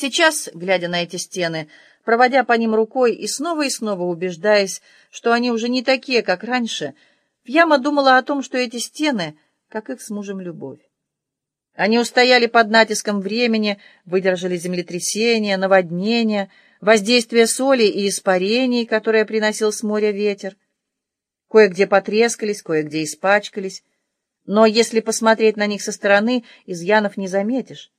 Сейчас, глядя на эти стены, проводя по ним рукой и снова и снова убеждаясь, что они уже не такие, как раньше, Фьяма думала о том, что эти стены, как их с мужем любовь. Они устояли под натиском времени, выдержали землетрясения, наводнения, воздействие соли и испарений, которые приносил с моря ветер. Кое-где потрескались, кое-где испачкались. Но если посмотреть на них со стороны, изъянов не заметишь.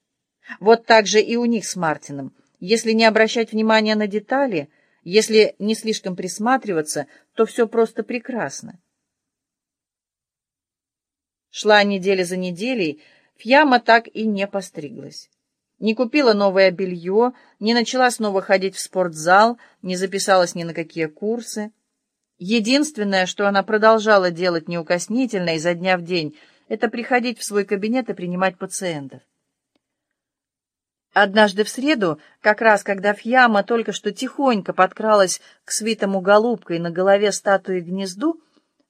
Вот так же и у них с Мартином. Если не обращать внимания на детали, если не слишком присматриваться, то все просто прекрасно. Шла неделя за неделей, Фьяма так и не постриглась. Не купила новое белье, не начала снова ходить в спортзал, не записалась ни на какие курсы. Единственное, что она продолжала делать неукоснительно изо дня в день, это приходить в свой кабинет и принимать пациентов. Однажды в среду, как раз когда Фьяма только что тихонько подкралась к свитому голубкой на голове статуи гнезду,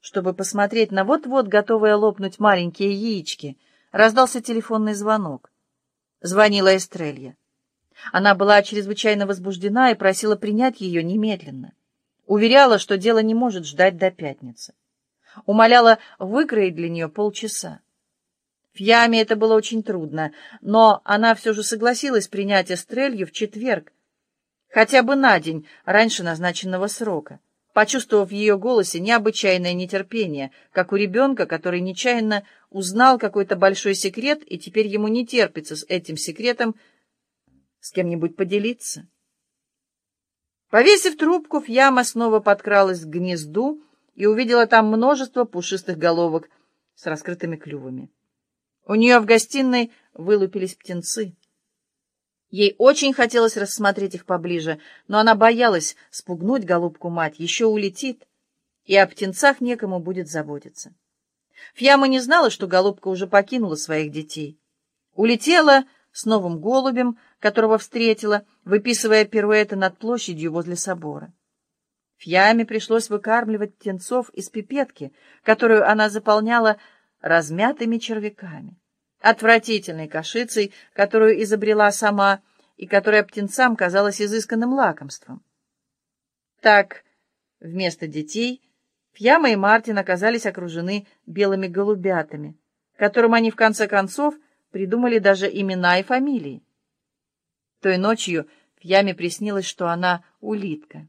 чтобы посмотреть на вот-вот готовые лопнуть маленькие яички, раздался телефонный звонок. Звонила Эстрелья. Она была чрезвычайно возбуждена и просила принять ее немедленно. Уверяла, что дело не может ждать до пятницы. Умоляла выкроить для нее полчаса. В яме это было очень трудно, но она все же согласилась принять Эстрелью в четверг, хотя бы на день раньше назначенного срока, почувствовав в ее голосе необычайное нетерпение, как у ребенка, который нечаянно узнал какой-то большой секрет, и теперь ему не терпится с этим секретом с кем-нибудь поделиться. Повесив трубку, Фьяма снова подкралась к гнезду и увидела там множество пушистых головок с раскрытыми клювами. У нее в гостиной вылупились птенцы. Ей очень хотелось рассмотреть их поближе, но она боялась спугнуть голубку-мать, еще улетит, и о птенцах некому будет заботиться. Фьяма не знала, что голубка уже покинула своих детей. Улетела с новым голубем, которого встретила, выписывая пируэты над площадью возле собора. Фьяме пришлось выкармливать птенцов из пипетки, которую она заполняла размятыми червяками, отвратительной кашицей, которую изобрела сама и которая птенцам казалась изысканным лакомством. Так, вместо детей Фьяма и Мартин оказались окружены белыми голубятами, которым они в конце концов придумали даже имена и фамилии. Той ночью Фьяме приснилось, что она улитка.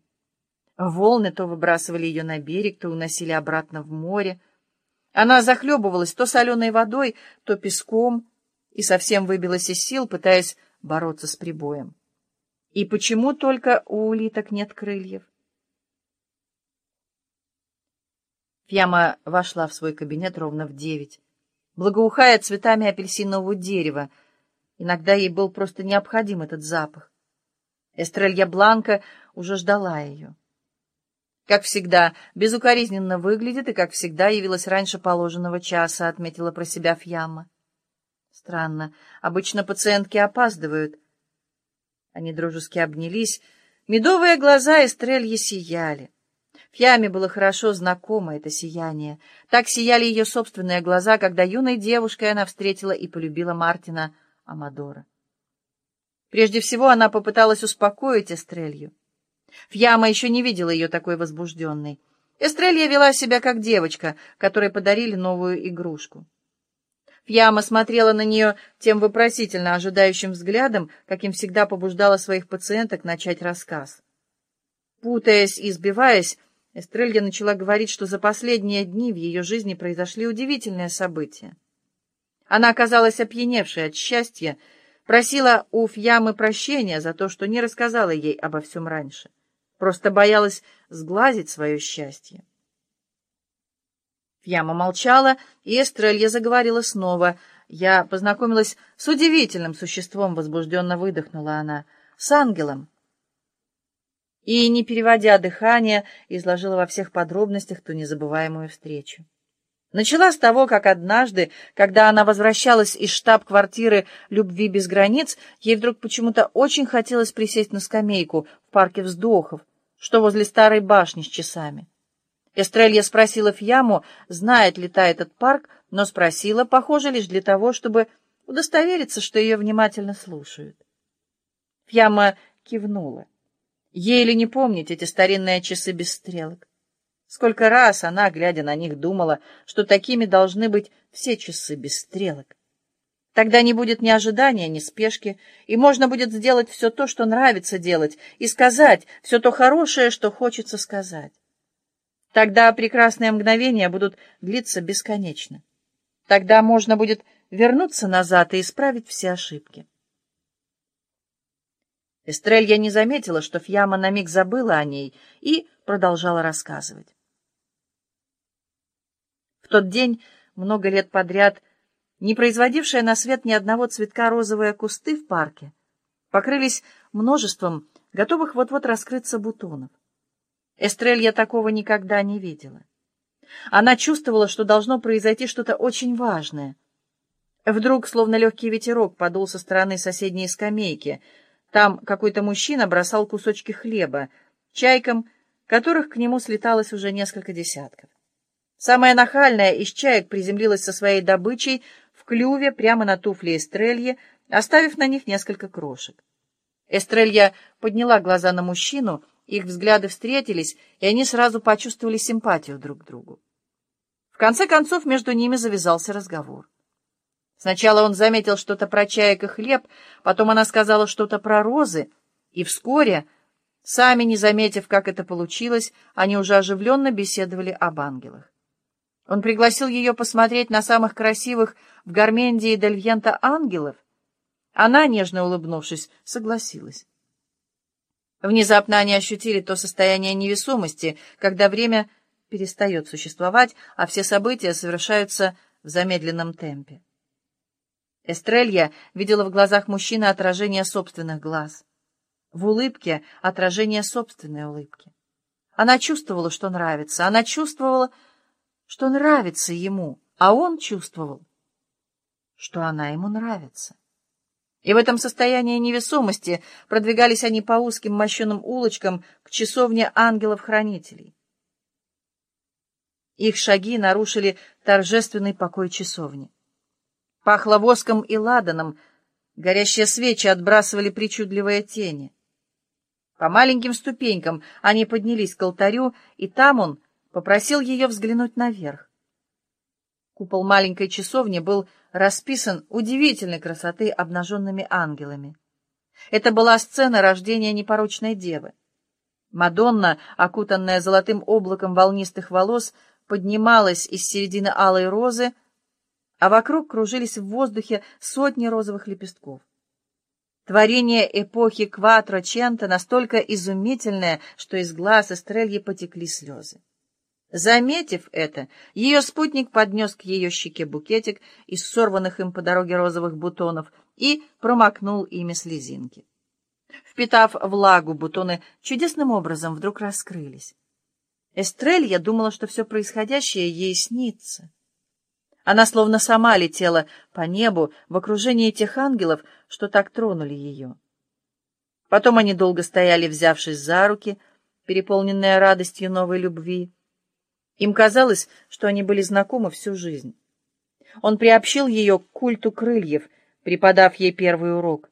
Волны то выбрасывали ее на берег, то уносили обратно в море, она захлебывалась то соленой водой, то песком и совсем выбилась из сил, пытаясь бороться с прибоем. И почему только у улиток нет крыльев? Фьяма вошла в свой кабинет ровно в девять, благоухая цветами апельсинового дерева. Иногда ей был просто необходим этот запах. Эстрелья Бланка уже ждала ее. Как всегда, безукоризненно выглядит и, как всегда, явилась раньше положенного часа, отметила про себя Фьяма. Странно, обычно пациентки опаздывают. Они дружески обнялись. Медовые глаза Эстрельи сияли. Фьяме было хорошо знакомо это сияние. Так сияли ее собственные глаза, когда юной девушкой она встретила и полюбила Мартина Амадора. Прежде всего она попыталась успокоить Эстрелью. Фьяма еще не видела ее такой возбужденной. Эстрелья вела себя как девочка, которой подарили новую игрушку. Фьяма смотрела на нее тем вопросительно ожидающим взглядом, каким всегда побуждала своих пациенток начать рассказ. Путаясь и сбиваясь, Эстрелья начала говорить, что за последние дни в ее жизни произошли удивительные события. Она оказалась опьяневшей от счастья, просила у Фьямы прощения за то, что не рассказала ей обо всем раньше. Просто боялась сглазить свое счастье. Фьяма молчала, и Эстрелья заговорила снова. «Я познакомилась с удивительным существом», — возбужденно выдохнула она, — «с ангелом». И, не переводя дыхание, изложила во всех подробностях ту незабываемую встречу. Начала с того, как однажды, когда она возвращалась из штаб-квартиры «Любви без границ», ей вдруг почему-то очень хотелось присесть на скамейку в парке вздохов, что возле старой башни с часами. Эстрелья спросила Фьяму, знает ли та этот парк, но спросила, похоже, лишь для того, чтобы удостовериться, что ее внимательно слушают. Фьяма кивнула. Ей ли не помнить эти старинные часы без стрелок? Сколько раз она, глядя на них, думала, что такими должны быть все часы без стрелок. Тогда не будет ни ожидания, ни спешки, и можно будет сделать все то, что нравится делать, и сказать все то хорошее, что хочется сказать. Тогда прекрасные мгновения будут длиться бесконечно. Тогда можно будет вернуться назад и исправить все ошибки. Эстрелья не заметила, что Фьяма на миг забыла о ней и продолжала рассказывать. В тот день, много лет подряд, не производившие на свет ни одного цветка розовые кусты в парке, покрылись множеством готовых вот-вот раскрыться бутонов. Эстрелья такого никогда не видела. Она чувствовала, что должно произойти что-то очень важное. Вдруг, словно легкий ветерок, подул со стороны соседней скамейки. Там какой-то мужчина бросал кусочки хлеба, чайкам, которых к нему слеталось уже несколько десятков. Самая нахальная из чаек приземлилась со своей добычей клюве прямо на туфли Эстрельи, оставив на них несколько крошек. Эстрелья подняла глаза на мужчину, их взгляды встретились, и они сразу почувствовали симпатию друг к другу. В конце концов, между ними завязался разговор. Сначала он заметил что-то про чаек и хлеб, потом она сказала что-то про розы, и вскоре, сами не заметив, как это получилось, они уже оживленно беседовали об ангелах. Он пригласил ее посмотреть на самых красивых в Гармендии Дельвьента ангелов. Она, нежно улыбнувшись, согласилась. Внезапно они ощутили то состояние невесомости, когда время перестает существовать, а все события совершаются в замедленном темпе. Эстрелья видела в глазах мужчины отражение собственных глаз, в улыбке отражение собственной улыбки. Она чувствовала, что нравится, она чувствовала, что нравится ему, а он чувствовал, что она ему нравится. И в этом состоянии невесомости продвигались они по узким мощеным улочкам к часовне ангелов-хранителей. Их шаги нарушили торжественный покой часовни. Пахло воском и ладаном, горящие свечи отбрасывали причудливые тени. По маленьким ступенькам они поднялись к алтарю, и там он попросил ее взглянуть наверх. Купол маленькой часовни был расписан удивительной красоты обнаженными ангелами. Это была сцена рождения непорочной девы. Мадонна, окутанная золотым облаком волнистых волос, поднималась из середины алой розы, а вокруг кружились в воздухе сотни розовых лепестков. Творение эпохи Кватро Чента настолько изумительное, что из глаз Эстрельи потекли слезы. Заметив это, ее спутник поднес к ее щеке букетик из сорванных им по дороге розовых бутонов и промокнул ими слезинки. Впитав влагу, бутоны чудесным образом вдруг раскрылись. Эстрелья думала, что все происходящее ей снится. Она словно сама летела по небу в окружении тех ангелов, что так тронули ее. Потом они долго стояли, взявшись за руки, переполненные радостью новой любви. Им казалось, что они были знакомы всю жизнь. Он приобщил ее к культу крыльев, преподав ей первый урок.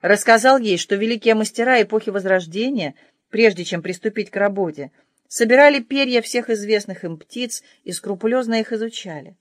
Рассказал ей, что великие мастера эпохи Возрождения, прежде чем приступить к работе, собирали перья всех известных им птиц и скрупулезно их изучали.